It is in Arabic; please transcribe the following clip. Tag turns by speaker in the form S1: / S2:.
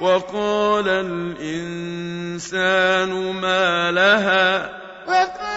S1: وقال الإنسان ما لها
S2: وقال